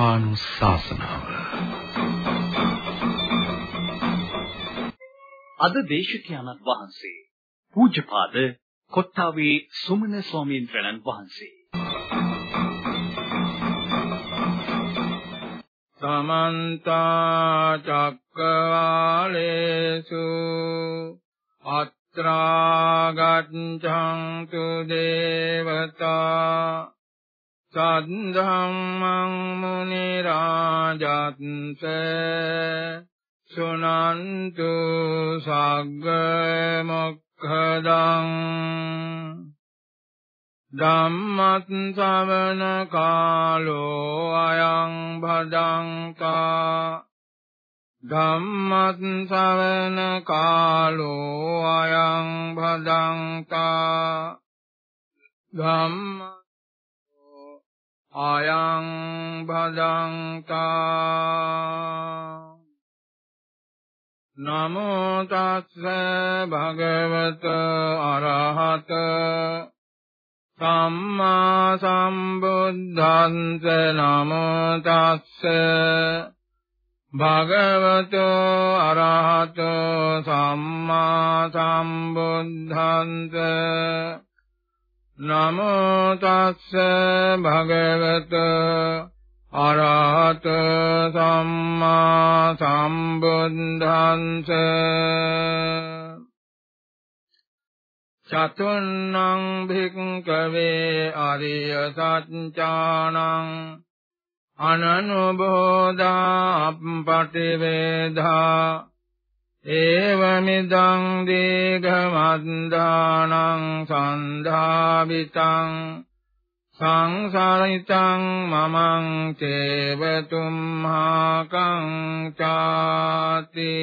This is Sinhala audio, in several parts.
ධර්මානුශාසනාව. අද දේශකයන්න් වහන්සේ පූජ්‍යපාද කොට්ටාවේ සුමන ස්වාමීන් වහන්සේ. සමන්ත චක්කවාලේසු අත්‍රා ගච්ඡන්තු දේවතා සද්ධම්මං මුනි රාජත්ස සුනන්තු සග්ග මොක්ඛදං ධම්මත් ශ්‍රවණ කාලෝ අයං භදංතා ධම්මත් ශ්‍රවණ කාලෝ අයං භදංතා ධම්ම අයං භදංතා නමෝ තස්ස භගවත අරහත සම්මා සම්බුද්ධංස නමෝ තස්ස භගවතෝ අරහතෝ සම්මා සම්බුද්ධංස නමෝ තස්ස භගවතෝ අරහත සම්මා සම්බුද්ධංස චතුන්නං භික්ඛවේ අරිය සත්‍යානං අනනුබෝධා අප්පටිවේධා ඒවමිදං දීඝමන්දානං සන්ධාවිතං සංසාරිතං මමං චේවතුම්හාකං ചാති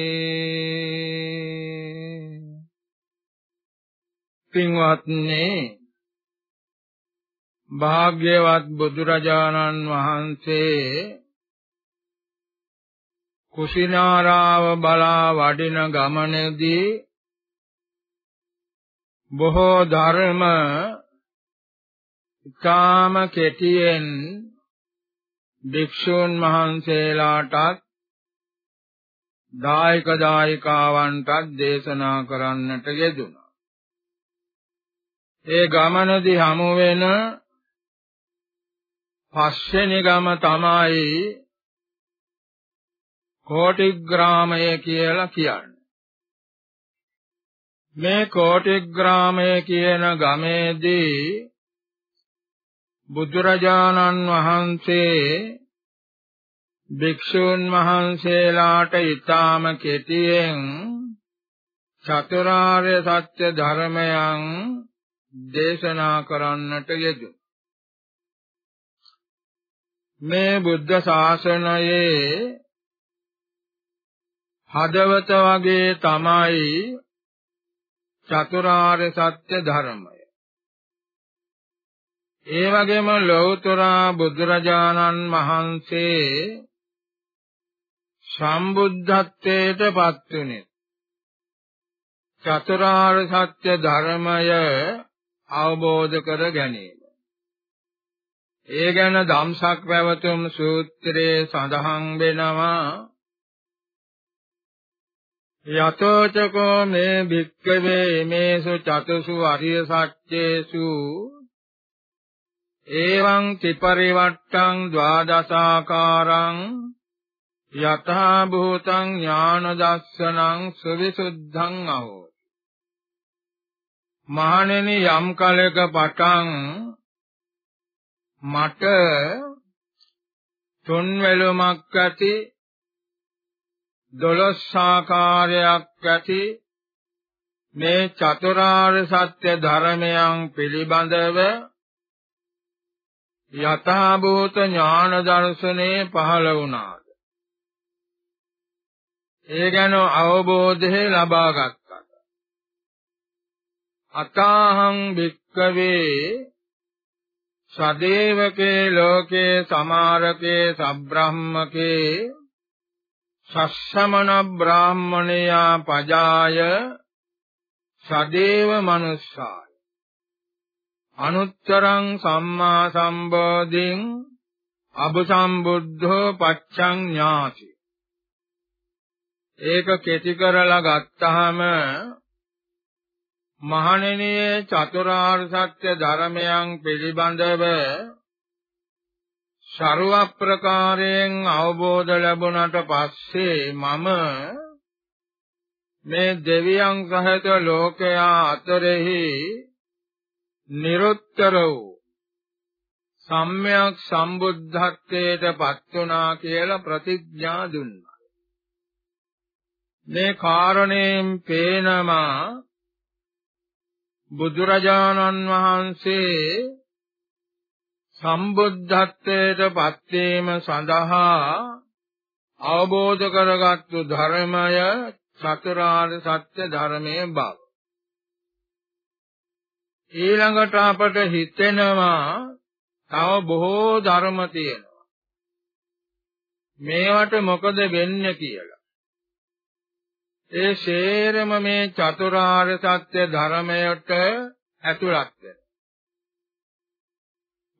පින්වත්නි භාග්‍යවත් බුදුරජාණන් වහන්සේ කුසිනාරාව බලා වඩින ගමනේදී බොහෝ ධර්ම ඊටාම කෙටියෙන් භික්ෂූන් වහන්සේලාටත් දායක දායිකාවන්ටත් දේශනා කරන්නට යෙදුණා. ඒ ගමනදී හමු වෙන පස්වෙනි ගම තමයි කෝටිග්‍රාමය කියලා කියන්නේ. මේ කෝටිග්‍රාමය කියන ගමේදී බුදුරජාණන් වහන්සේ භික්ෂූන් වහන්සේලාට ඊටාම කෙටියෙන් චතුරාර්ය සත්‍ය ධර්මයන් දේශනා කරන්නට යෙදුණා. මේ බුද්ධ ශාසනයේ හදවත වගේ තමයි චතුරාර්ය සත්‍ය ධර්මය. ඒ වගේම ලෞතර බුදුරජාණන් වහන්සේ සම්බුද්ධත්වයට පත් වුනේ චතුරාර්ය සත්‍ය ධර්මය අවබෝධ කර ගැනීම. ඒ ගැන ධම්සක් පැවතුම් සූත්‍රයේ සඳහන් වෙනවා යතෝචකෝ මේ භික්කවේ මේසු චතුසු අරිය සත්‍යේසු. එවං ත්‍රිපරිවට්ටං ද්වාදසාකාරං යතහා භූතං ඥාන දස්සනං සවිසුද්ධං අහෝ. මහණෙනි යම් කලක පටන් මට තුන් වෙලුමක් ඇති දොළොස් ආකාරයක් ඇති මේ චතුරාර්ය සත්‍ය ධර්මයන් පිළිබඳව යථාභූත ඥාන දර්ශනේ පහළ වුණාද? ඒ ගැන අවබෝධය ලබා ගත්තා අතාහං භික්කවේ සදේවකේ ලෝකේ සමාරකේ සබ්‍රාහ්මකේ සස්සමන බ්‍රාහ්මණයා පජාය සදේව මනුස්සාය. අනුත්තරං සම්මා සම්බෝධින් අබසම්බුද්ධෝ පච්ඡං ඥාති. ඒක කෙටි කරලා ගත්තාම මහණෙනි චතුරාර්ය සත්‍ය ධර්මයන් පිළිබඳව ਸਰව ප්‍රකාරයෙන් අවබෝධ ලැබුණට පස්සේ මම මේ දෙවියන් සහිත ලෝකයා අතරෙහි නිරුත්තර වූ සම්්‍යක් සම්බුද්ධත්වයට පත් වුණා කියලා ප්‍රතිඥා දුන්නා. මේ කාරණයෙන් පේනවා බුදුරජාණන් වහන්සේ සම්බුද්ධත්වයට පත් වීම සඳහා අවබෝධ කරගත්තු ධර්මය චතුරාර්ය සත්‍ය ධර්මයේ බව. ඊළඟට අපට හිතෙනවා තව බොහෝ ධර්ම තියෙනවා. මේවට මොකද වෙන්නේ කියලා. ඒ ශේරම මේ චතුරාර්ය සත්‍ය ධර්මයට ඇතුළත් වෙනවා.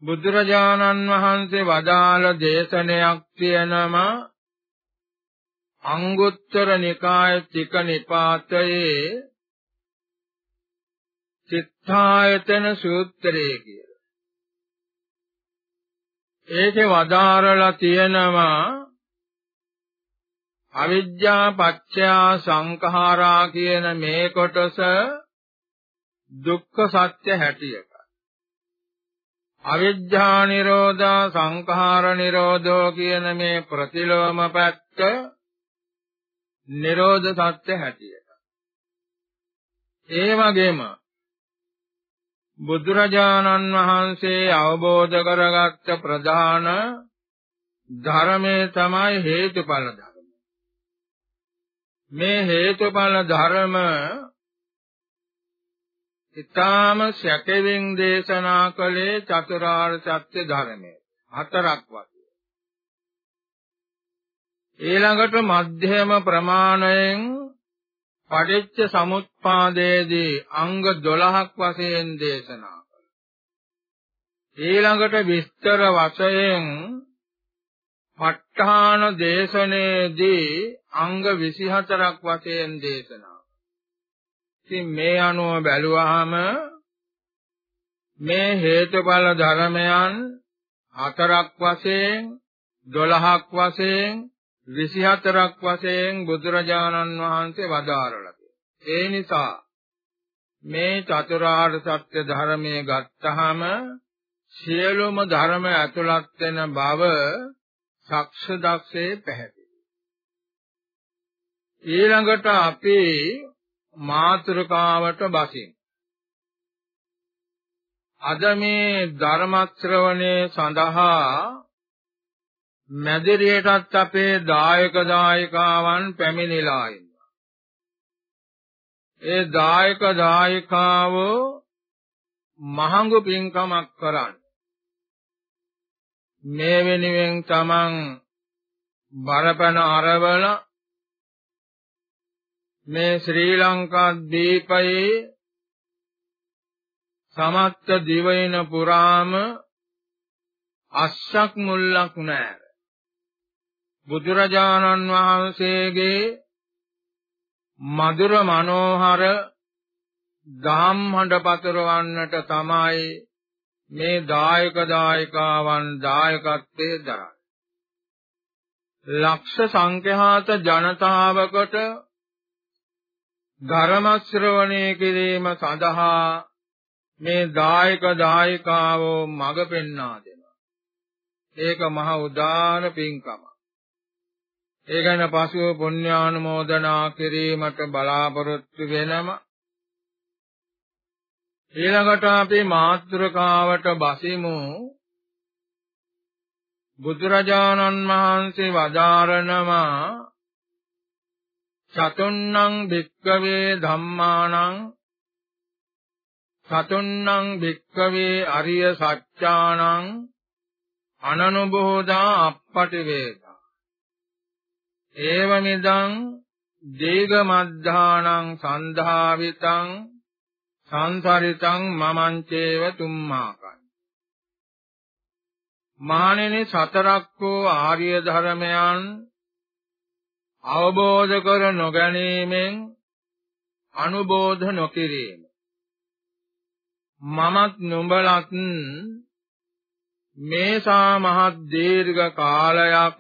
බුදුරජාණන් වහන්සේ වදාළ දේශනයක් තියෙනවා අංගුත්තර නිකාය තික නිපාතයේ චිත්තායතන සූත්‍රය කියලා. ඒකේ වදාරලා තියෙනවා අවිද්‍යා පත්‍යා සංඛාරා කියන මේ කොටස දුක්ඛ සත්‍ය හැටියට අවිද්‍යා නිරෝධා සංඛාර නිරෝධෝ කියන මේ ප්‍රතිලෝම පැත්ත නිරෝධ සත්‍ය හැටියට ඒ වගේම බුදුරජාණන් වහන්සේ අවබෝධ කරගත්ත ප්‍රධාන ධර්මයේ තමයි හේතුඵල ධර්ම. මේ හේතුඵල ධර්ම ඊටාම සැකෙවින් දේශනා කළේ චතුරාර්ය සත්‍ය ධර්මය. හතරක් වශයෙන්. ඊළඟට මධ්‍යම ප්‍රමාණයෙන් පටිච්ච සමුප්පාදයේදී අංග 12ක් වශයෙන් දේශනා කළා. ඊළඟට විස්තර වශයෙන් ප ဋ ාණ දේශනයේදී අංග 24ක් වශයෙන් දේශනා ඉතින් මේ අනුව බැලුවාම මේ හේතුඵල ධර්මයන් හතරක් වශයෙන් 12ක් වශයෙන් 24ක් වශයෙන් බුදුරජාණන් වහන්සේ වදාරලා ඒ නිසා මේ චතුරාර්ය සත්‍ය ධර්මයේ ගත්තහම සියලුම ධර්ම ඇතුළත් වෙන බව සක්ෂ දක්ෂේ පැහැදිලි. ඊළඟට අපි මාතෘකාවට බසින් අද මේ ධර්ම ශ්‍රවණේ සඳහා මැදිරියටත් අපේ දායක දායකාවන් පැමිණිලා ඉන්නවා. ඒ දායක දායකාවෝ මහඟු පින්කමක් කරන්න. මේ වෙනුවෙන් තමන් බරපණ අරවල මේ ශ්‍රී ලංකා දීපයේ සමත්ත දිවයින පුරාම අස්සක් මුල්ලක් නැහැ. බුදුරජාණන් වහන්සේගේ මధుර මනෝහර දහම් හඬ පතරවන්නට තමයි මේ දායක දායකාවන් දායකත්වයේ දරන්නේ. ලක්ෂ සංඛ්‍යාත ජනතාවකට ධර්ම ශ්‍රවණය කිරීම සඳහා මේ දායක දායිකාවෝ මඟ පෙන්වා දෙනවා. ඒක මහ උදාන පින්කම. ඒ ගැන පසුව පුණ්‍යානුමෝදනා කිරීමට බලාපොරොත්තු වෙනම ඊළඟට අපි මාත්‍රකාවට බසිමු බුදුරජාණන් වහන්සේ වදාරනවා චතුන්නං භික්කවේ ධම්මානං චතුන්නං භික්කවේ අරිය සත්‍යානං අනනුබෝධා අප්පටි වේදා ඒවමිදං දීගමද්ධානං සන්ධාවිතං සංසරිතං මමංචේව තුම්මාකං. මහණෙනි සතරක් වූ ආර්ය ධර්මයන් අවබෝධ කර නොගැනීමෙන් අනුබෝධ නොකිරීම මමත් නුඹලත් මේසා මහත් දීර්ඝ කාලයක්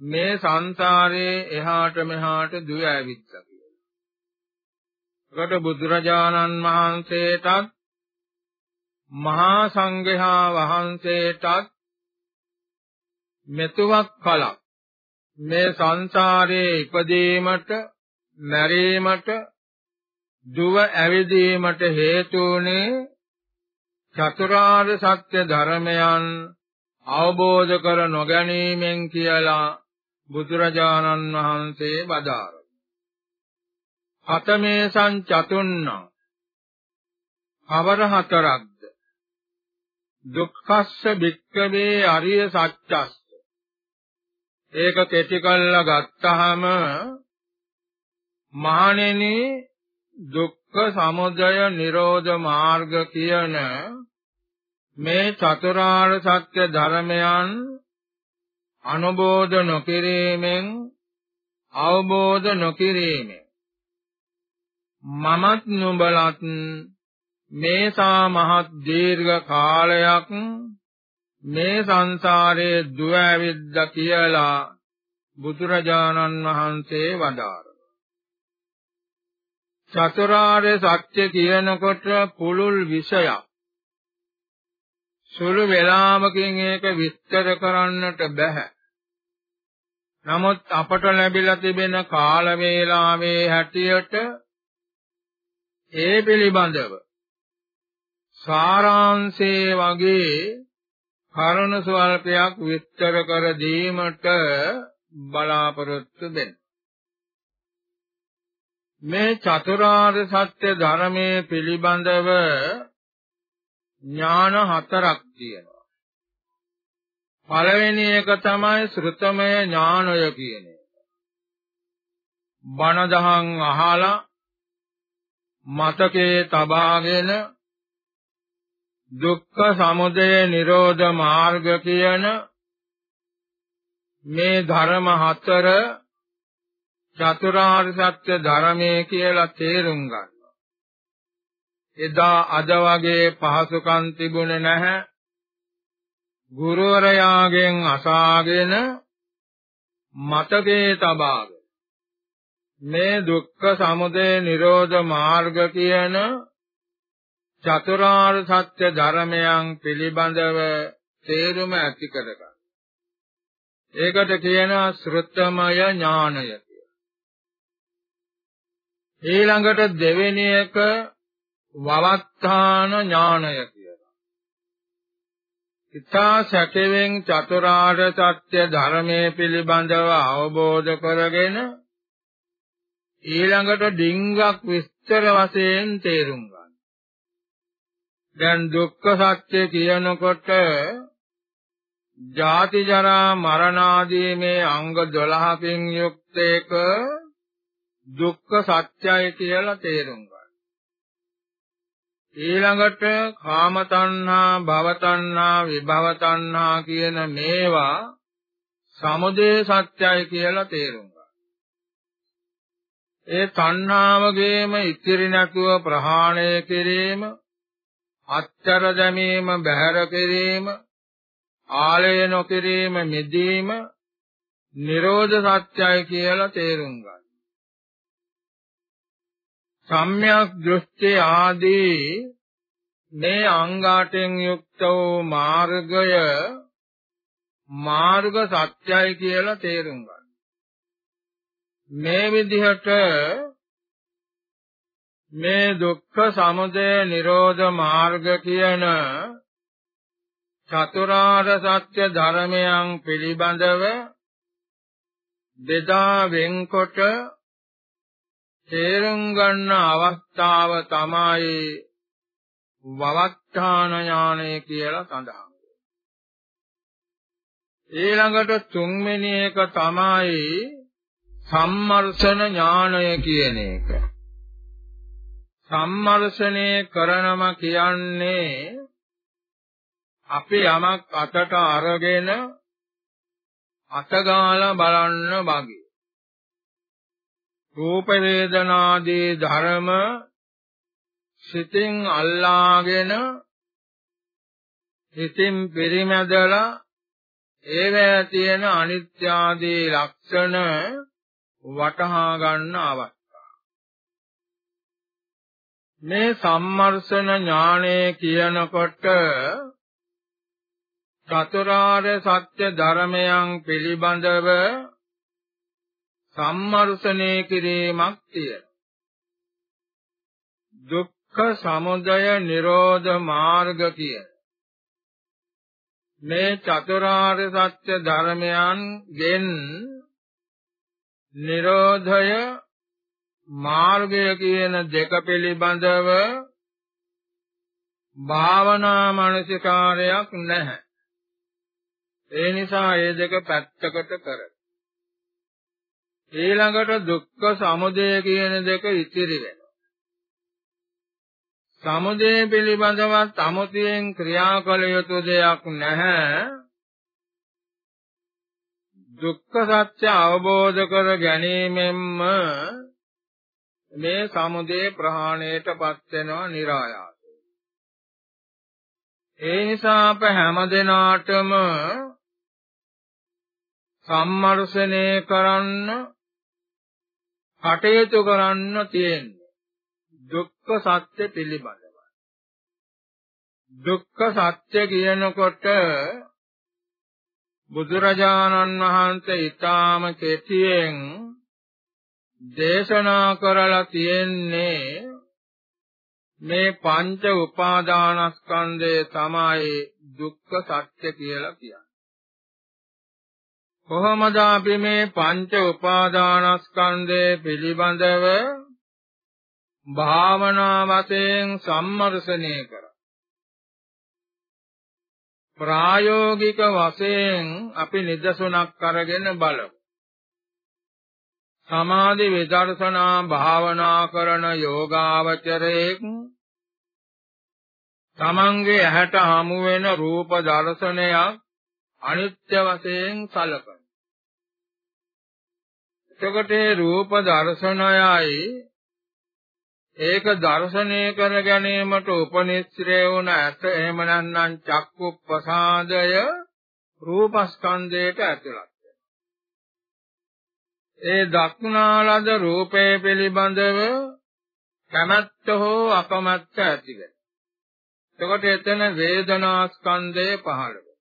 මේ සංසාරේ එහාට මෙහාට දුව ඇවිත්ලා කියලා. ඒකට බුදුරජාණන් වහන්සේටත් මහා සංඝයා වහන්සේටත් මෙතුවක් කලක් මේ සංසාරයේ ඉපදීමට මැරීමට දුව ඇවිදීමට හේතුුනේ චතුරාර්ය සත්‍ය ධර්මයන් අවබෝධ කර නොගැනීමෙන් කියලා බුදුරජාණන් වහන්සේ වදාළා. හතමේ සංචතුන්න අවර හතරක්ද? දුක්ඛස්ස වික්කවේ අරිය සත්‍යස්ස. ඒක කෙටි කල්ලා ගත්තාම මහණෙනි දුක්ඛ සමුදය නිරෝධ මාර්ග කියන මේ චතුරාර්ය සත්‍ය ධර්මයන් අනුබෝධ නොකිරීමෙන් අවබෝධ නොකිරීමෙන් මමත් නුඹලත් මේසා මහත් දීර්ඝ කාලයක් මේ සංසාරයේ දුව ඇවිද්ද කියලා බුදුරජාණන් වහන්සේ වදාළා චතුරාර්ය සත්‍ය කියනකොට පුළුල් විෂයක්. සුළු වේලාවකින් ඒක විස්තර කරන්නට බෑ. නමුත් අපට ලැබිලා තිබෙන කාල වේලාවේ හැටියට ඒ පිළිබඳව සාරාංශයේ වගේ කරුණ ස්වල්පයක් විස්තර කර දීමට බලාපොරොත්තු වෙනවා. මේ චතුරාර්ය සත්‍ය ධර්මයේ පිළිබඳව ඥාන හතරක් තියෙනවා. පළවෙනි එක තමයි ශ්‍රුතමය ඥානය කියන එක. බණ දහම් අහලා මතකේ තබාගෙන දුක්ඛ සමුදය නිරෝධ මාර්ග කියන මේ ධර්ම හතර චතුරාර්ය සත්‍ය ධර්මයේ කියලා තේරුම් ගන්නවා. එදා අද වගේ පහසුකම් තිබුණේ නැහැ. ගුරුවරයාගෙන් අසාගෙන මතකේ තබාගෙන මේ දුක්ඛ සමුදය නිරෝධ මාර්ග කියන චතුරාර්ය සත්‍ය ධර්මයන් පිළිබඳව තේරුම ඇති කරගන්න. ඒකට කියනවා ශ්‍රුතමය ඥානය ඊළඟට දෙවෙනි එක වවත්තාන ඥානය කියලා. ඉතා සැකෙවෙන් චතුරාර්ය සත්‍ය ධර්මයේ පිළිබඳව අවබෝධ කරගෙන ඊළඟට ඩිංගක් විස්තර වශයෙන් තේරුම් ගන්න. දැන් දුක්ඛ සත්‍ය කියනකොට ජාති ජරා මරණ ආදී මේ අංග 12කින් යුක්ත එක දුක්ඛ සත්‍යය කියලා තේරුම් ගන්න. ඊළඟට කාම තණ්හා, භව තණ්හා, විභව තණ්හා කියන මේවා සමුදය සත්‍යය කියලා තේරුම් ගන්න. ඒ තණ්හාවගේම ඉතිරි නැතුව ප්‍රහාණය කිරීම, අත්තර දැමීම, බැහැර කිරීම, ආලය නොකිරීම, මිදීම නිරෝධ සත්‍යය කියලා තේරුම් ගන්න. සම්‍යක් දෘෂ්ටි ආදී මේ අංගාටෙන් යුක්ත වූ මාර්ගය මාර්ග සත්‍යයි කියලා තේරුම් ගන්න. මේ විදිහට මේ දුක්ඛ සමුදය නිරෝධ මාර්ග කියන චතුරාර්ය සත්‍ය ධර්මයන් පිළිබඳව බෙදා වෙන්කොට තේරුම් ගන්න අවස්ථාව තමයි වවත්තාන ඥානය කියලා සඳහන් ඊළඟට තුන්වෙනි එක තමයි සම්මර්ෂණ ඥානය කියන එක. සම්මර්ෂණය කරනම කියන්නේ අපි යමක් අතට අරගෙන අතගාලා බලන්න වගේ රූප වේදනාදී ධර්ම සිතින් අල්ලාගෙන සිතින් පරිමැදලා ඒවැය තියෙන අනිත්‍ය ආදී ලක්ෂණ වටහා ගන්න අවස්ථාව. මේ සම්මර්ෂණ ඥානය කියනකොට චතුරාර්ය සත්‍ය ධර්මයන් පිළිබඳව සම්මර්ෂණය කිරීමක් තියෙනවා. දුක්ඛ සමුදය නිරෝධ මාර්ග කියන මේ චතුරාර්ය සත්‍ය ධර්මයන් ගෙන් නිරෝධය මාර්ගය කියන දෙක පිළිබඳව භාවනා මානසිකාරයක් නැහැ. ඒ නිසා මේ දෙක පැත්තකට කර. ඊළඟට දුක්ඛ සමුදය කියන දෙක ඉතිරි වෙනවා. සමුදය පිළිබඳව සමුතියෙන් ක්‍රියා කළ යුතු දෙයක් නැහැ. දුක්ඛ සත්‍ය අවබෝධ කර ගැනීමෙන්ම මේ සමුදය ප්‍රහාණයටපත් වෙනවා નિરાයාසයෙන්. ඒ නිසා අප හැම දිනාටම සම්මර්ෂණය කරන්න කටයුතු කරන්න තියෙන්නේ දුක්ඛ සත්‍ය පිළිබඳව. දුක්ඛ සත්‍ය කියනකොට බුදුරජාණන් වහන්සේ ඊටාම කෙටියෙන් දේශනා කරලා තියෙන්නේ මේ පංච උපාදානස්කන්ධය තමයි දුක්ඛ සත්‍ය කියලා කියන්නේ. කොහොමද අපි මේ පංච උපාදානස්කන්ධය පිළිබඳව භාවනා වශයෙන් සම්මර්ෂණය කර ප්‍රායෝගික වශයෙන් අපි නිදසුනක් අරගෙන බලමු සමාධි විදර්ශනා භාවනා කරන යෝගාවචරයෙක්. තමන්ගේ ඇහැට හමු වෙන රූප දර්ශනයක් අනිත්‍ය වශයෙන් සලකන. එතකොට රූප දර්ශනයයි ඒක දර්ශනය කර ගැනීමට උපනිශ්‍රේ වුණ ඇත එහෙම නැත්නම් චක්කු ප්‍රසාදය රූපස්කන්ධයට ඇතුළත්. ඒ දක්නාලද රූපේ පිළිබඳව කැමැත්ත හෝ අකමැත්ත ඇති වෙන. එතකොට එතන වේදනා ස්කන්ධය පහළ වෙනවා.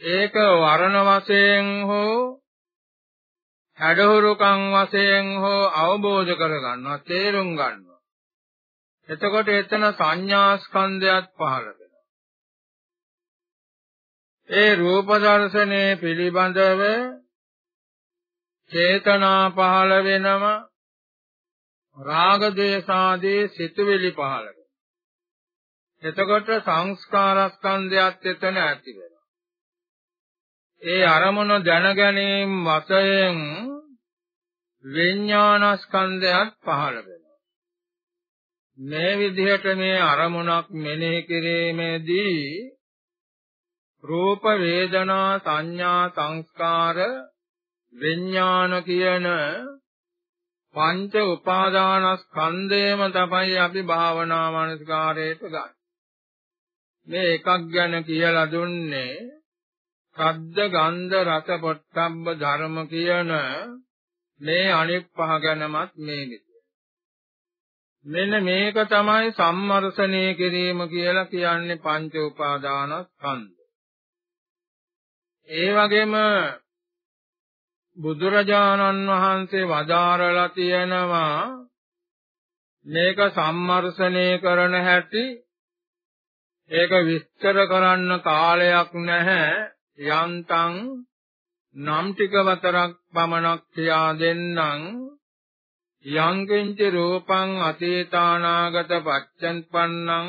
ඒක වර්ණ වශයෙන් හෝ හැඩහුරුකම් වශයෙන් හෝ අවබෝධ කරගන්නවා තේරුම් ගන්නවා එතකොට එතන සංඥා ස්කන්ධයත් පහළ වෙනවා ඒ රූප දර්ශනේ පිළිබඳව චේතනා පහළ වෙනම රාග දේශාදී සිතුවිලි පහළ වෙනවා එතකොට සංස්කාර ස්කන්ධයත් එතන ඇති වෙනවා ඒ අරමුණ දැන ගැනීම වශයෙන් විඥානස්කන්ධයත් පහළ වෙනවා. මේ විදිහට මේ අරමුණක් මෙනෙහි කිරීමේදී රූප වේදනා සංඥා සංස්කාර විඥාන කියන පංච උපාදානස්කන්ධයම තමයි අපි භාවනා මනස්කාරයට ගන්න. මේ එකක් ගැන කියලා දුන්නේ ශබ්ද ගන්ධ රස පොට්ටබ්බ ධර්ම කියන මේ අනිත් පහ ගැනමත් මේ විදිය. මෙන්න මේක තමයි සම්මර්ෂණය කිරීම කියලා කියන්නේ පංච උපාදානස්කන්ධ. ඒ වගේම බුදුරජාණන් වහන්සේ වදාරලා තියෙනවා මේක සම්මර්ෂණය කරන හැටි. ඒක විස්තර කරන්න කාලයක් නැහැ. යන්තං නම් ටික වතරක් පමණක් කියා දෙන්නම්. යං කිංච රූපං අතීතානාගත පච්චන්පන්නං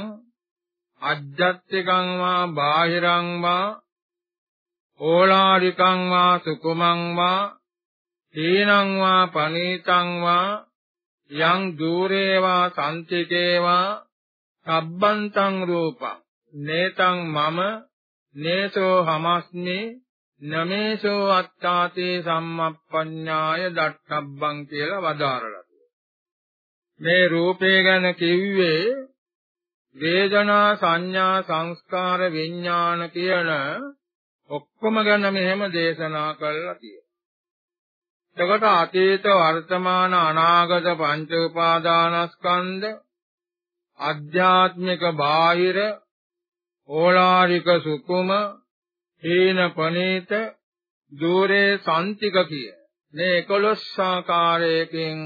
අජ්ජත්තිකං වා බාහිරං වා ඕලාරිකං වා සුකුමං වා තීනං වා පනීතං වා යං দূරේ වා සම්තිකේ වා සබ්බන්තං රූපං. නේතං මම නේසෝ හමස්මි නමේසෝ අත්තාතේ සම්මප්පඤ්ඤාය දට්ඨබ්බං කියලා වදාරලා මේ රූපය ගැන කිව්වේ වේදනා සංඥා සංස්කාර විඥාන කියන ඔක්කොම ගැන මෙහෙම දේශනා කළා කියලා. එතකොට අතීත වර්තමාන අනාගත පංච උපාදානස්කන්ධ ආධ්‍යාත්මික බාහිර ඕලාරික සුකුම හීන පනීත দূරේ සාන්තික කිය මේ 11 ආකාරයකින්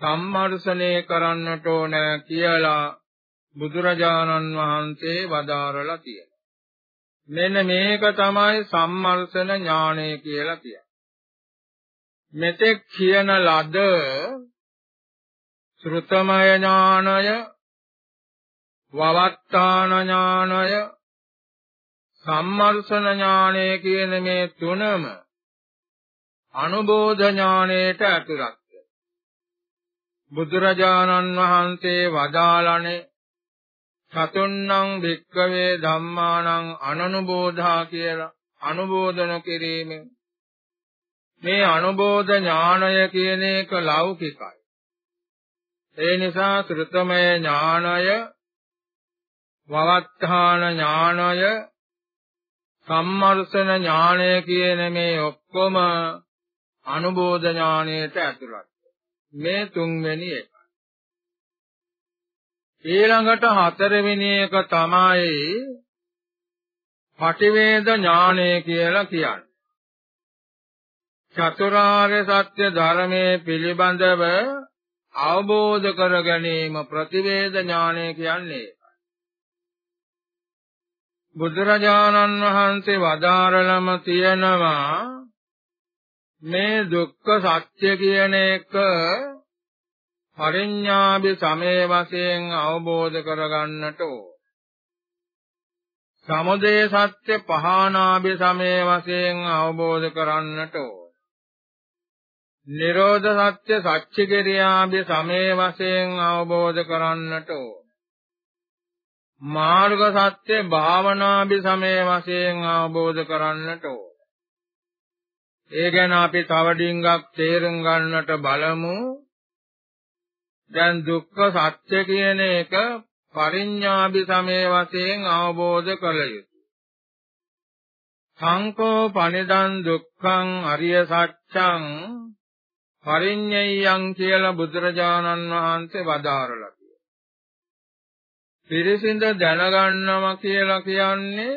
සම්මර්ෂණය කරන්නට ඕන කියලා බුදුරජාණන් වහන්සේ වදාරලා තියෙනවා. මෙන්න මේක තමයි සම්මර්ෂණ ඥානය කියලා කියන්නේ. මෙතෙක් කියන ලද ශ්‍රුතමය ඥානය වවත්තාන ඥානය සම්මර්ෂණ ඥානය කියන මේ තුනම අනුබෝධ ඥානයට ඇතුළත් බුදුරජාණන් වහන්සේ වදාළනේ චතුන්නම් භික්කවේ ධම්මානං අනනුබෝධා කියලා අනුබෝධන කිරීමෙන්. මේ අනුබෝධ ඥානය කියන එක ලෞකිකයි. ඒ නිසා ත්‍ෘතමය ඥානය වවත්තාන ඥානය සම්මර්ෂණ ඥානය කියන මේ ඔක්කොම අනුබෝධ ඥානයට ඇතුළත්. මේ තුන්වෙනි එක. ඊළඟට හතරවෙනි එක තමයි පටිවේද ඥානය කියලා කියන්නේ. චතුරාර්ය සත්‍ය ධර්මයේ පිළිබඳව අවබෝධ කර ගැනීම ප්‍රතිවේද ඥානය කියන්නේ. බුදුරජාණන් වහන්සේ වදාරලම තියෙනවා මේ දුක්ඛ සත්‍ය කියන එක පරිඥාභි සමේ වශයෙන් අවබෝධ කරගන්නට ඕන. සමුදය සත්‍ය පහානාභි සමේ වශයෙන් අවබෝධ කරන්නට ඕන. නිරෝධ සත්‍ය සච්ච කිරියාභි සමේ වශයෙන් අවබෝධ කරන්නට ඕන. මාර්ග සත්‍ය භාවනාභි සමේ වශයෙන් අවබෝධ කරන්නට ඕන. ඒ ගැන අපි තව ඩිංගක් තේරුම් ගන්නට බලමු. දැන් දුක්ඛ සත්‍ය කියන එක පරිඥාභි සමේ වශයෙන් අවබෝධ කළ යුතුයි. සංකෝ පනිදන් දුක්ඛං අරිය සත්‍යං පරිඤ්ඤයං කියලා බුදුරජාණන් වහන්සේ වදාරලා පිරිසිඳ දැනගන්නවා කියලා කියන්නේ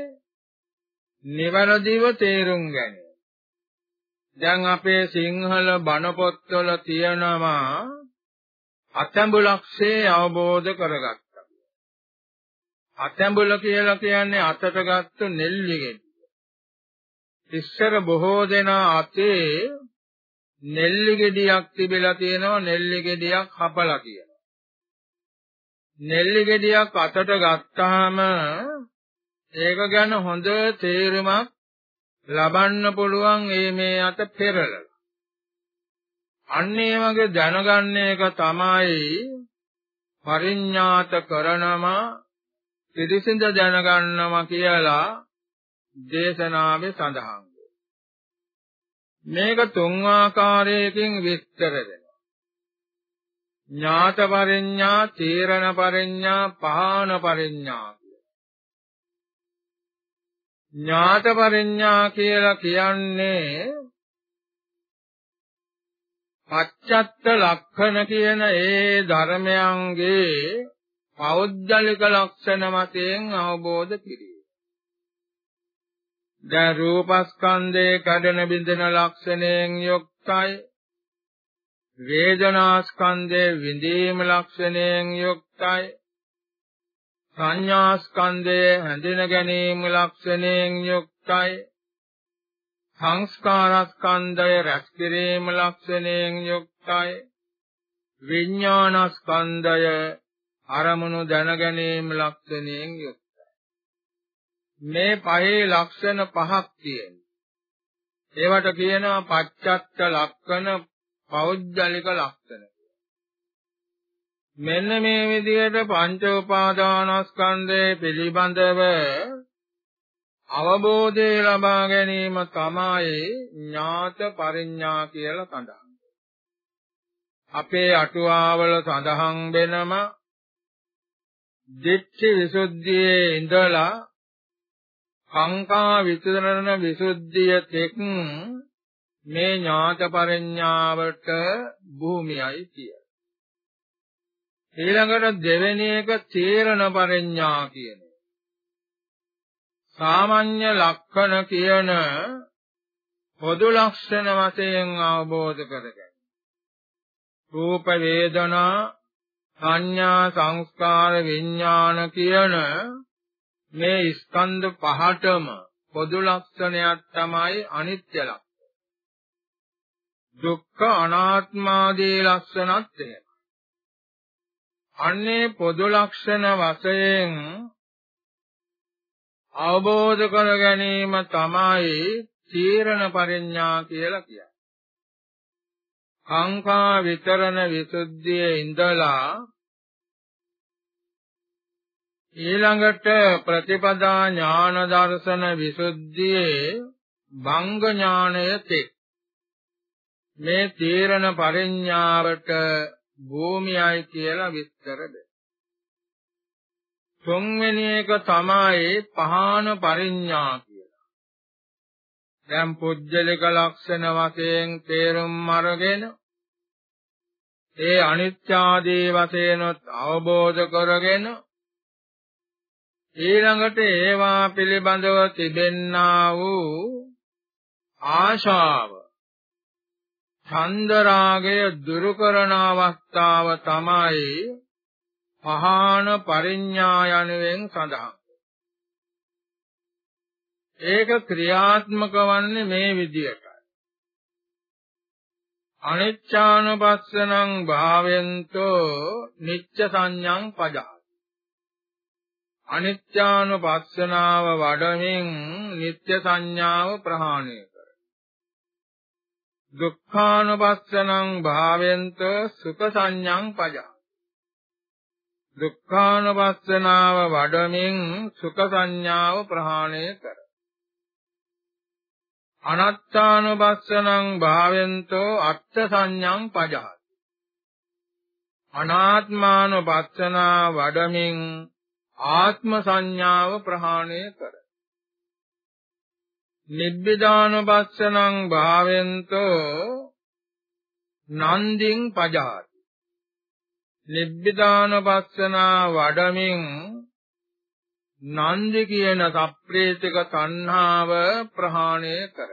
නිවැරදිව තේරුම් ගැනීම. දැන් අපේ සිංහල බණ පොත්වල තියෙනවා අතැඹුලක්ෂේ අවබෝධ කරගත්තා. අතැඹුල කියලා කියන්නේ අතට ගත්තු නෙල්ලි ගෙඩිය. ඉස්සර බොහෝ දෙනා අතේ නෙල්ලි ගෙඩියක් තිබිලා තියෙනවා නෙල්ලි ගෙඩියක් හපලා තියෙනවා. නෙල්ලි ගෙඩියක් අතට ගත්තාම ඒක ගැන හොඳ තේරුමක් ලබන්න පුළුවන් ඒ මේ අත පෙරලලා. අන්න ඒ වගේ දැනගන්න එක තමයි පරිඥාත කරනම පිරිසිඳ දැනගන්නවා කියලා දේශනාවේ සඳහන් මේක තුන් ආකාරයකින් විස්තර වෙනවා. ඥාත පරිඥා, තීරණ පරිඥා, පහාන පරිඥා ඥාත පරිඥා කියලා කියන්නේ පච්චත්ත ලක්ෂණ කියන ඒ ධර්මයන්ගේ පෞද්ගලික ලක්ෂණ මතයෙන් අවබෝධ කිරීම. දැන් රූපස්කන්ධේ කඩන බින්දන ලක්ෂණයෙන් යුක්තයි. වේදනාස්කන්ධයේ විඳීම ලක්ෂණයෙන් යුක්තයි. සංඥාස්කන්ධයේ හැඳින ගැනීම ලක්ෂණයෙන් යුක්තයි. සංස්කාරස්කන්ධය රැස් කිරීම ලක්ෂණයෙන් යුක්තයි. විඥානස්කන්ධය අරමුණු දැන ගැනීම ලක්ෂණයෙන් යුක්තයි. මේ පහේ ලක්ෂණ පහක් තියෙනවා. ඒවට කියනවා පච්චත්ත ලක්ෂණ පෞද්ගලික ලක්ෂණ. මෙන්න මේ විදිහට පංච උපාදානස්කන්ධය පිළිබඳව අවබෝධය ලබා ගැනීම තමයි ඥාත පරිඥා කියලා සඳහන්. අපේ අටුවාවල සඳහන් වෙනම දිට්ඨි විසුද්ධියේ ඉඳලා කාංකා විතරණ විසුද්ධිය තෙක් මේ ඥාත පරිඥාවට භූමියයි කිය. ඊළඟට දෙවෙනි එක තීරණ පරිඥා කියන සාමාන්‍ය ලක්ෂණ කියන පොදු ලක්ෂණ වශයෙන් අවබෝධ කරගන්න. රූප වේදනා සංඥා සංස්කාර විඥාන කියන මේ ස්කන්ධ පහටම පොදු ලක්ෂණයක් තමයි අනිත්‍ය ලක්ෂණ. දුක්ඛ අනාත්මාදී ලක්ෂණත් එහෙමයි. අන්නේ පොදු ලක්ෂණ වශයෙන් අවබෝධ කර ගැනීම තමයි තීරණ පරිඥා කියලා කියන්නේ. කාංකා විතරණ විසුද්ධියේ ඉඳලා ඊළඟට ප්‍රතිපදා ඥාන දර්ශන විසුද්ධියේ භංග ඥානය තෙක් මේ තීරණ පරිඥාවට භූමියයි කියලා විස්තර දෙයි. තුන්වෙනි එක තමයි පහාන පරිඥා කියලා. දැන් පුජ්‍යලික ලක්ෂණ වශයෙන් තේරුම් අරගෙන ඒ අනිත්‍ය ආදී වශයෙන් අවබෝධ කරගෙන ඊළඟට ඒවා පිළිබඳව තිබෙන්නා වූ ආශාව චන්දරාගය දුරු කරන අවස්ථාව තමයි පහාන පරිඥා යනුවෙන් සඳහන්. ඒක ක්‍රියාත්මක වන්නේ මේ විදියටයි. අනිච්ඡානුපස්සනං භාවෙන්තෝ නිච්ච සංඥං පජා අනිත්‍යානුපස්සනාව වඩමින් නිත්‍ය සංඥාව ප්‍රහාණය කර. දුක්ඛානුපස්සනං භාවෙන්ත සුඛ සංඥං පජා. දුක්ඛානුපස්සනාව වඩමින් සුඛ සංඥාව ප්‍රහාණය කර. අනාත්තානුපස්සනං භාවෙන්තෝ අත්ථ සංඥං පජා. අනාත්මානුපස්සනා වඩමින් ආත්ම සංඥාව ප්‍රහාණය කර. නිබ්බිදානුපස්සනං භාවෙන්තෝ නන්දින් පජාති. නිබ්බිදානුපස්සනා වඩමින් නන්දි කියන සප්‍රේතික තණ්හාව ප්‍රහාණය කර.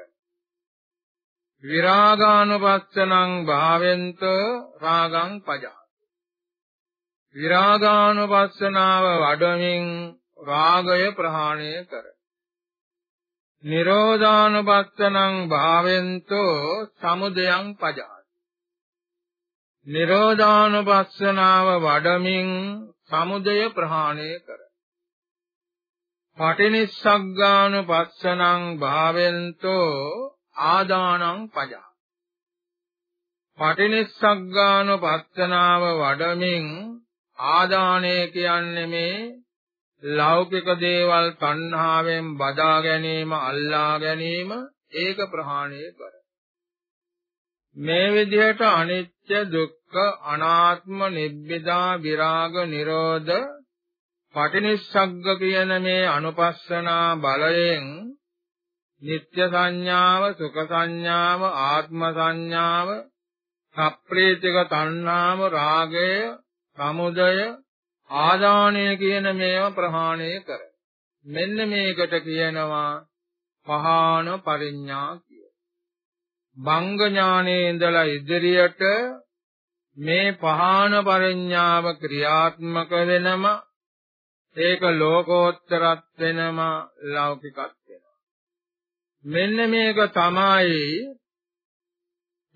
විරාගානුපස්සනං භාවෙන්තෝ රාගං පජා විරාගානුපස්සනාව වඩමින් රාගය ප්‍රහාණය කර. නිරෝධානුපස්සනං භාවෙන්තෝ සමුදයං පජාති. නිරෝධානුපස්සනාව වඩමින් සමුදය ප්‍රහාණය කර. පටිනිස්සග්ගානුපස්සනං භාවෙන්තෝ ආදානං පජා. පටිනිස්සග්ගානුපස්සනාව වඩමින් ආදානය කියන්නේ මේ ලෞකික දේවල් තණ්හාවෙන් බදා ගැනීම අල්ලා ගැනීම ඒක ප්‍රහාණය කර. මේ විදිහට අනිත්‍ය දුක්ඛ අනාත්ම නිබ්බිදා විරාග නිරෝධ පටිනිස්සග්ග කියන මේ අනුපස්සනා බලයෙන් නিত্য සංඥාව සුඛ සංඥාව ආත්ම සංඥාව සප්‍රේතික තණ්හාව රාගය සමුදය ආදානය කියන මේවා ප්‍රහාණය කර. මෙන්න මේකට කියනවා පහාන පරිඥා කිය. බංග ඥානයේ ඉඳලා ඉදිරියට මේ පහාන පරිඥාව ක්‍රියාත්මක වෙනම ඒක ලෝකෝත්තරත් වෙනම ලෞකිකත් වෙනවා. මෙන්න මේක තමයි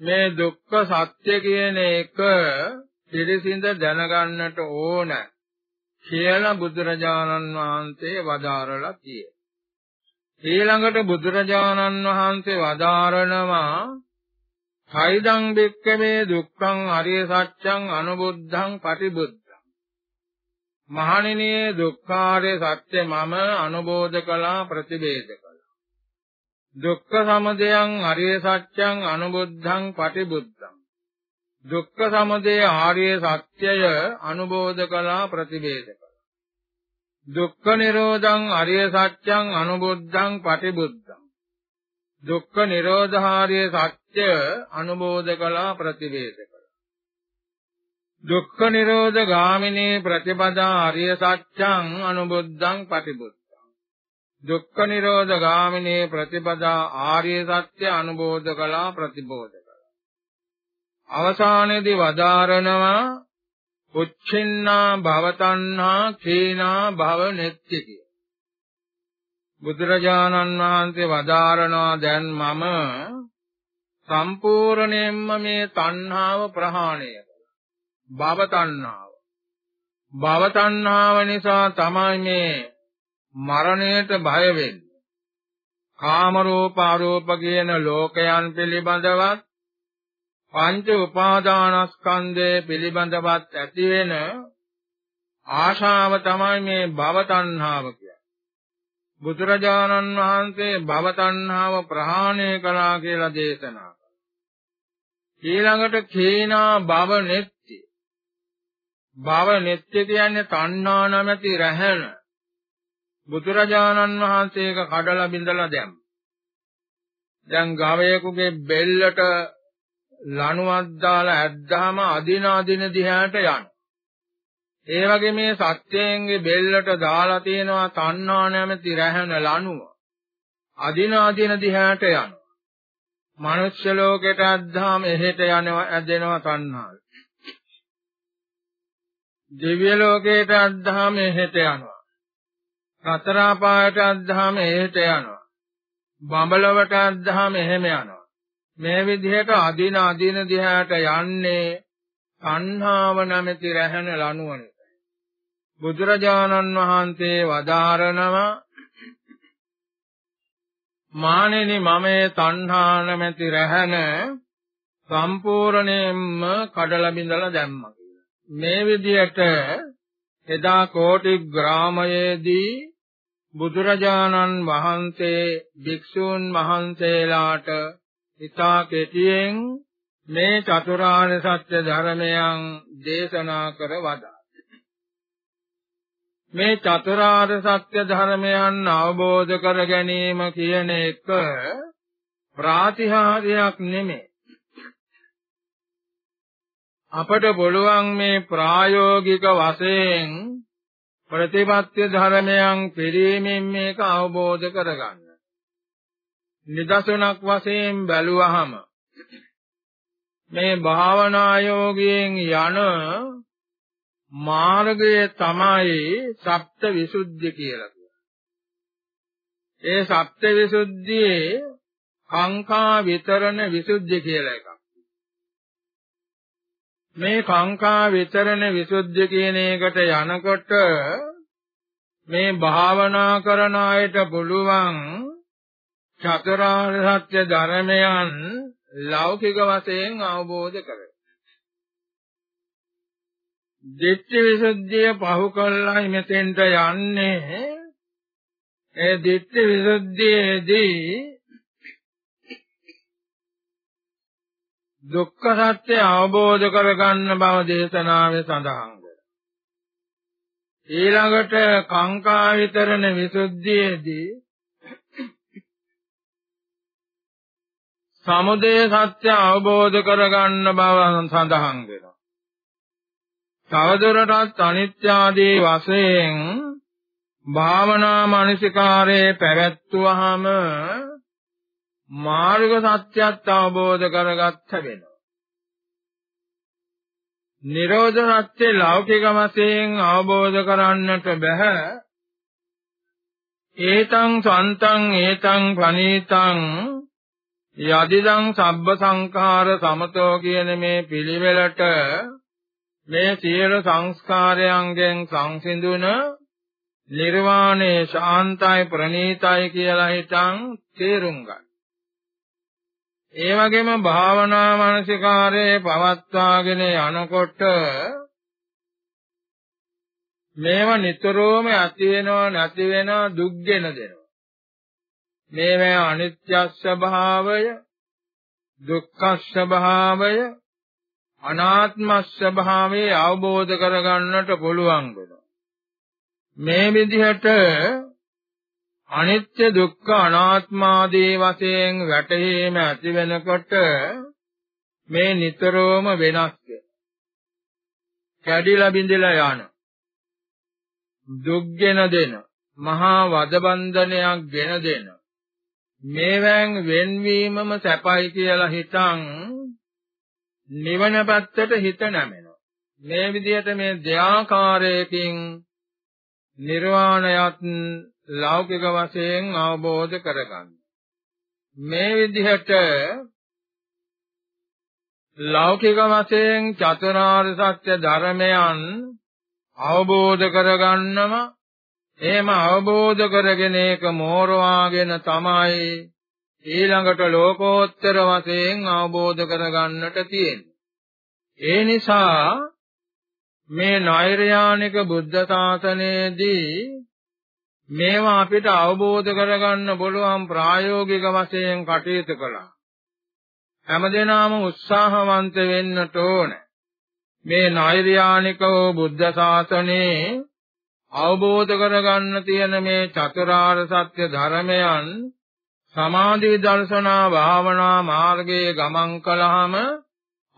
මේ දුක්ඛ සත්‍ය කියන එක පිරිසිඳ දැනගන්නට ඕන කියලා බුදුරජාණන් වහන්සේ වදාරලා කියේ. ඊළඟට බුදුරජාණන් වහන්සේ වදාරනවා කයිදං බික්කමේ දුක්ඛං අරිය සත්‍යං අනුබුද්ධං පටිබුද්ධං. මහණෙනි දුක්ඛාරය සත්‍ය මම අනුබෝධ කළා ප්‍රතිවේද කළා. දුක්ඛ සමුදයං අරිය සත්‍යං අනුබුද්ධං පටිබුද්ධං. දුක්ඛ සමුදය ආර්ය සත්‍යය අනුබෝධ කළා ප්‍රතිවේද කළා. දුක්ඛ නිරෝධං අරිය සත්‍යං අනුබුද්ධං පටිබුද්ධං. දුක්ඛ නිරෝධාරිය සත්‍ය අනුබෝධ කළා ප්‍රතිවේද කළා. දුක්ඛ නිරෝධ ගාමිනී ප්‍රතිපදා ආර්ය සත්‍යං අනුබුද්ධං පටිබුද්ධං. දුක්ඛ නිරෝධ ගාමිනී ප්‍රතිපදා ආර්ය සත්‍ය අනුබෝධ කළා ප්‍රතිබෝධ කළා. අවසානයේදී වදාරනවා උච්චින්නා භවතණ්හා කීනා භව නෙත්‍ති බුදුරජාණන් වහන්සේ වදාරනවා දැන් මම සම්පූර්ණයෙන්ම මේ තණ්හාව ප්‍රහාණය කළා. භව තණ්හාව. භව තණ්හාව නිසා තමයි මේ මරණයට බය වෙන්නේ. කාම රූප අරූප කියන ලෝකයන් පිළිබඳවත් පංච උපාදානස්කන්ධය පිළිබඳවත් ඇති වෙන ආශාව තමයි මේ භව තණ්හාව කියන්නේ. බුදුරජාණන් වහන්සේ භව තණ්හාව ප්‍රහාණය කළා කියලා දේශනා කළා. ඊළඟට කේනා භව නෙත්‍ය. භව නෙත්‍ය කියන්නේ තණ්හා නැමැති රැහැන. බුදුරජාණන් වහන්සේ ඒක කඩලා බිඳලා දැම්ම. දැන් ගවයෙකුගේ බෙල්ලට ලණුවක් දාලා ඇද්දාම අදින අදින දිහාට යන. ඒ වගේ මේ සත්‍යයෙන්ගේ බෙල්ලට දාලා තියෙනවා තණ්හා නැමැති රැහන ලණුව. අදින අදින දිහාට යනවා. මනුෂ්‍ය ලෝකයට අද්දාම එහෙට යනවා ඇදෙනවා තණ්හාව. දිව්‍ය ලෝකයට අද්දාම එහෙට යනවා. සතර පායට අද්දාම එහෙට යනවා. බඹලවට අද්දාම එහෙම යනවා. මේ විදිහට අදින අදින දිහාට යන්නේ තණ්හාව නැමැති රැහන ලණුවනේ. බුදුරජාණන් වහන්සේ වදාරනවා මානෙනි මමේ තණ්හා නැමැති රැහන සම්පූර්ණයෙන්ම කඩලා බිඳලා දැම්මා කියලා. මේ විදිහට එදා කෝටි ග්‍රාමයේදී බුදුරජාණන් වහන්සේ භික්ෂූන් වහන්සේලාට ඉතා කෙටියෙන් මේ චතුරාර්ය සත්‍ය ධර්මයන් දේශනා කර වදා. මේ චතුරාර්ය සත්‍ය ධර්මයන් අවබෝධ කර ගැනීම කියන එක ප්‍රාතිහාර්යයක් නෙමෙයි. අපට පුළුවන් මේ ප්‍රායෝගික වශයෙන් ප්‍රතිපත්ති ධර්මයන් පිරීමෙන් මේක අවබෝධ කරගන්න. නිදසුනක් වශයෙන් බැලුවහම මේ භාවනා යෝගයෙන් යන මාර්ගය තමයි සප්ත විසුද්ධි කියලා කියන්නේ. ඒ සප්ත විසුද්ධියේ කාංකා විතරණ විසුද්ධි කියලා එකක්. මේ කාංකා විතරණ විසුද්ධි කියන එකට යනකොට මේ භාවනා කරන අයට පුළුවන් චතුරාර්ය සත්‍ය ධර්මයන් ලෞකික වශයෙන් අවබෝධ කරගන්න. දිට්ඨි විසුද්ධිය පහු කළායි මෙතෙන්ට යන්නේ. ඒ දිට්ඨි විසුද්ධියේදී දුක්ඛ සත්‍ය අවබෝධ කරගන්න බව දේශනාවේ සඳහන් ඊළඟට කාංකා විතරණ විසුද්ධියේදී සමුදය සත්‍ය අවබෝධ කරගන්න බව සඳහන් වෙනවා. තවදුරටත් අනිත්‍ය ආදී වශයෙන් භාවනා මානසිකාරයේ පැවැත්වුවාම මාර්ග සත්‍යත් අවබෝධ කරගත්ත වෙනවා. නිරෝධ සත්‍ය ලෞකික වශයෙන් අවබෝධ කරන්නට බෑ. ඒතං සන්තං ඒතං ප්‍රණීතං යදිදං සබ්බ සංඛාර සමතෝ කියන මේ පිළිවෙලට මේ සියලු සංස්කාරයන්ගෙන් සංසිඳුන නිර්වාණය ශාන්තයි ප්‍රණීතයි කියලා හිතන් තේරුම් ගන්න. ඒ වගේම භාවනා මානසිකාරයේ පවත්වාගෙන යනකොට මේව නිතරම ඇති වෙනව නැති වෙනව දුක්ගෙන දෙනවා. මේවා අනිත්‍ය ස්වභාවය, දුක්ඛ ස්වභාවය, අනාත්ම ස්වභාවය අවබෝධ කරගන්නට පුළුවන් වෙනවා. මේ විදිහට අනිත්‍ය දුක්ඛ අනාත්මාදී වශයෙන් වැටහීම ඇති වෙනකොට මේ නිතරම වෙනස් කැඩිලා බිඳිලා යන දුක්ගෙන දෙන මහා වදබන්ධනයක් ගෙන දෙන. මේවෙන් වෙන්වීමම සැපයි කියලා හිතන් නිවන පැත්තට හිත නැමෙනවා මේ විදිහට මේ දෙආකාරයකින් නිර්වාණයත් ලෞකික වශයෙන් අවබෝධ කරගන්න. මේ විදිහට ලෞකික වශයෙන් චතුරාර්ය සත්‍ය ධර්මයන් අවබෝධ කරගන්නම එහෙම අවබෝධ කරගෙන ඒක මෝරවාගෙන තමයි ඊළඟට ලෝකෝත්තර වශයෙන් අවබෝධ කරගන්නට තියෙන්නේ. ඒ නිසා මේ නෛර්යානික බුද්ධ ශාසනයේදී මේවා අපිට අවබෝධ කරගන්න පුළුවන් ප්‍රායෝගික වශයෙන් කටයුතු කළා. හැමදෙනාම උත්සාහවන්ත වෙන්නට ඕන. මේ නෛර්යානිකව බුද්ධ ශාසනයේ අවබෝධ කරගන්න තියෙන මේ චතුරාර්ය සත්‍ය ධර්මයන් සමාධි දර්ශනා භාවනා මාර්ගයේ ගමන් කළාම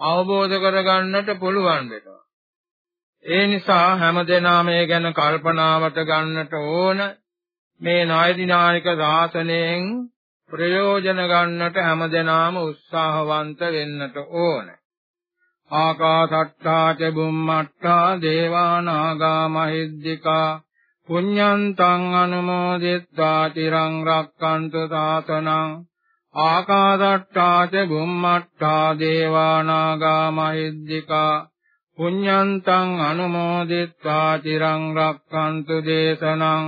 අවබෝධ කරගන්නට පුළුවන් වෙනවා. ඒ නිසා හැමදෙනාම මේ ගැන කල්පනාවට ගන්නට ඕන මේ නායදිනායක ශාසනයෙන් ප්‍රයෝජන ගන්නට හැමදෙනාම උත්සාහවන්ත වෙන්නට ඕන. ආකාසට්ටා ච බුම්මට්ටා දේවා නාග මහිද්దికා පුඤ්ඤන්තං අනුමෝදිත්වා තිරං රක්칸තු සාසනං ආකාදට්ටා ච බුම්මට්ටා දේවානාගා මහිද්దికා පුඤ්ඤන්තං අනුමෝදිත්වා තිරං රක්칸තු දේශනං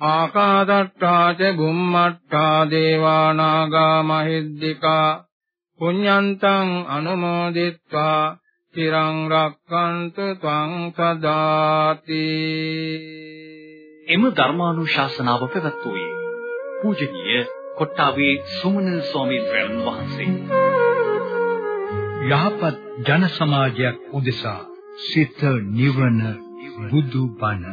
ආකාදට්ටා ච බුම්මට්ටා දේවානාගා මහිද්దికා පුඤ්ඤන්තං අනුමෝදිත්වා තිරං රක්칸තු ත්වං සදාති එම ධර්මානුශාසනාව පැවැත්වුවේ පූජනීය කොට්ටාවේ සුමන ස්වාමීන් වහන්සේ. යහපත් ජන සමාජයක් උදෙසා සිත නිවන බුදු බණ.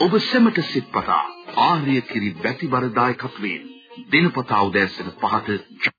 ඔබ සැමට සිත්පතා ආර්ය කිරි බැතිබර දායකත්වයෙන් දිනපතා උදෑසන 5ට